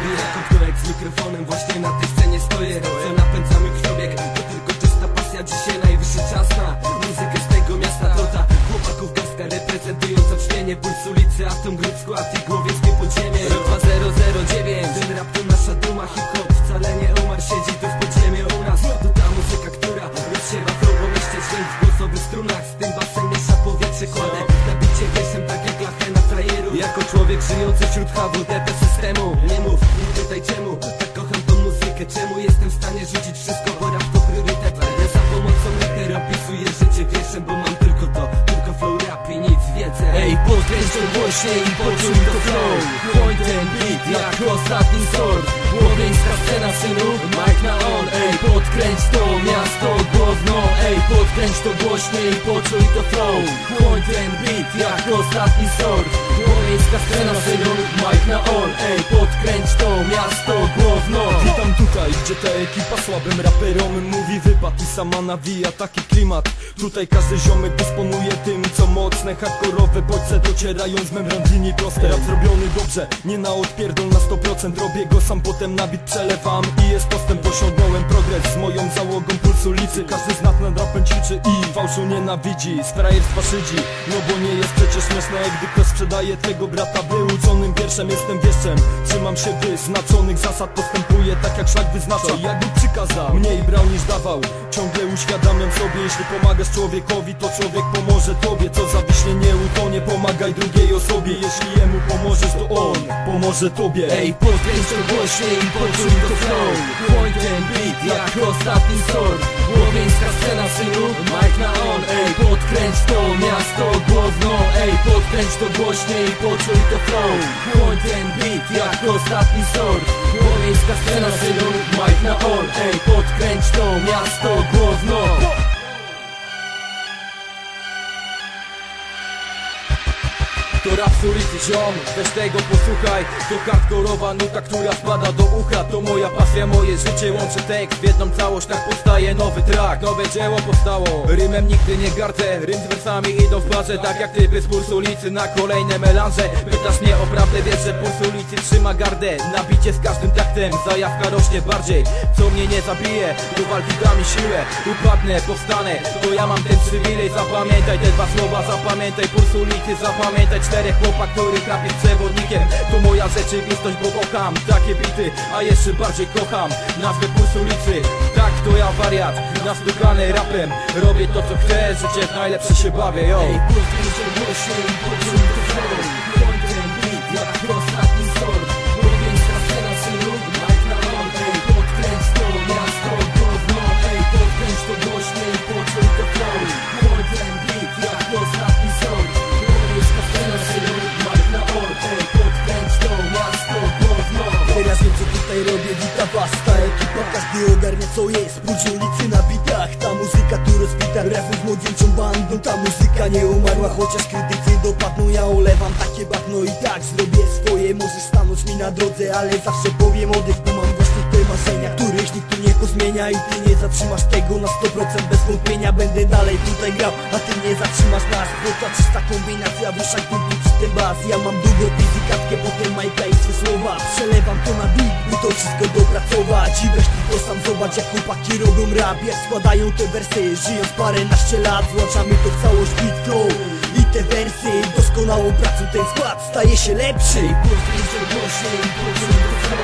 Z mikrofonem właśnie na tej scenie stoję. Co napędza mi krwiobieg To tylko czysta pasja. Dzisiaj najwyższy czas na muzykę z tego miasta. To ta chłopaków garstka reprezentująca brzmienie Puls ulicy, atom group skład i głowieckie podziemie. Rok 2009 Ten rap to nasza duma Hip-hop wcale nie umarł. Siedzi tu w podziemie u nas. To ta muzyka, która rozsiewa flow po mieście w głosowych strunach Z tym basem miesza powietrze. Kładę na bicie wierszem tak jak lachę na frajeru. Jako człowiek żyjący wśród systemu stanie rzucić wszystko Bo rap to priorytet. Ja za pomocą liter opisuję życie wierszem Bo mam tylko to, tylko flow rap i nic więcej. Ej, podkręć to głośniej i poczuj to flow? Point ten beat jak ostatni sort. Łowieńska scena synu, mic na on. Ej, podkręć to miasto głowno Ej, podkręć to głośniej i poczuj to flow. Point ten beat jak ostatni sort. Łowieńska scena synu, mic na on. Ej, podkręć to miasto głowno Gdzie ta ekipa słabym raperom mówi wypad i sama nawija taki klimat. Tutaj każdy ziomek dysponuje tym, co mocne Hardkorowe bodźce docierają z membran linii proste. Rap zrobiony dobrze, nie na odpierdol na 100% Robię go sam, potem na bit przelewam I jest postęp, osiągnąłem progres Z moją załogą pulsu licy Każdy z nad rapem ćwiczy i fałszu nienawidzi. Z frajerstwa szydzi, no bo nie jest przecież śmieszne Gdy ktoś sprzedaje twego brata. Wyuczonym wierszem Jestem wieszczem, trzymam się wyznaczonych zasad Postępuję tak jak szlak wyznacza Jakby przykazał, mniej brał niż dawał. Ciągle uświadamiam sobie, jeśli pomagasz człowiekowi To człowiek pomoże tobie, co zawiśnie nie utonie Pomagaj drugiej osobie, jeśli jemu pomożesz To on pomoże tobie. Ej, podkręć to głośniej i poczuj to flow. Point ten beat jak ostatni sort. Łowieńska scena synu, mic na on. Ej, podkręć to miasto głowno Ej, podkręć to głośniej i poczuj to flow. Point ten beat jak ostatni sort Łowieńska scena synu, mic na on Ej, podkręć to miasto głowno To rap z ulicy ziom, weź tego posłuchaj To hardkorowa nuta, która spada do ucha. To moja pasja, moje życie łączy tekst W jedną całość, tak powstaje nowy track Nowe dzieło powstało, rymem nigdy nie gardzę Rym z wersami idą w parze, tak jak typy z puls ulicy Na kolejne melanże, pytasz mnie o prawdę Wiesz, że puls ulicy trzyma gardę. Nabicie z każdym taktem, zajawka rośnie bardziej. Co mnie nie zabije, do walki da mi siłę. Upadnę, powstanę, to ja mam ten przywilej. Zapamiętaj te dwa słowa, zapamiętaj puls ulicy Zapamiętaj czterech chłopak, których rap jest przewodnikiem. To moja rzeczywistość, bo kocham takie bity A jeszcze bardziej kocham nazwę puls ulicy. Tak, to ja wariat, nastukany rapem Robię to co chcę, życie w najlepsze się bawię, yo. Ej, podkręć to głośniej i poczuj to flow Point robię, wita was ta ekipa Każdy ogarnia co jest, prócz ulicy na bitach Ta muzyka tu rozbita, refren z młodzieńczą bandą Ta muzyka nie umarła, chociaż krytycy dopadną Ja olewam takie bagno. I tak zrobię swoje Możesz stanąć mi na drodze, ale zawsze powiem odejdź Bo mam pozmienia I ty nie zatrzymasz tego na 100% bez wątpienia. Będę dalej tutaj grał, a ty nie zatrzymasz nas. Bo ta czysta kombinacja w uszach długi przy tym bas Ja mam długopis i kartkę, potem majka i swe słowa. Przelewam to na beat, by to wszystko dopracować. I weź tylko sam zobacz jak chłopaki robią rap. Jak składają te wersy, żyjąc paręnaście lat Złączamy to w całość beat I te wersy doskonałą pracą ten skład staje się lepszy. Ej, podkręć to głośniej to flow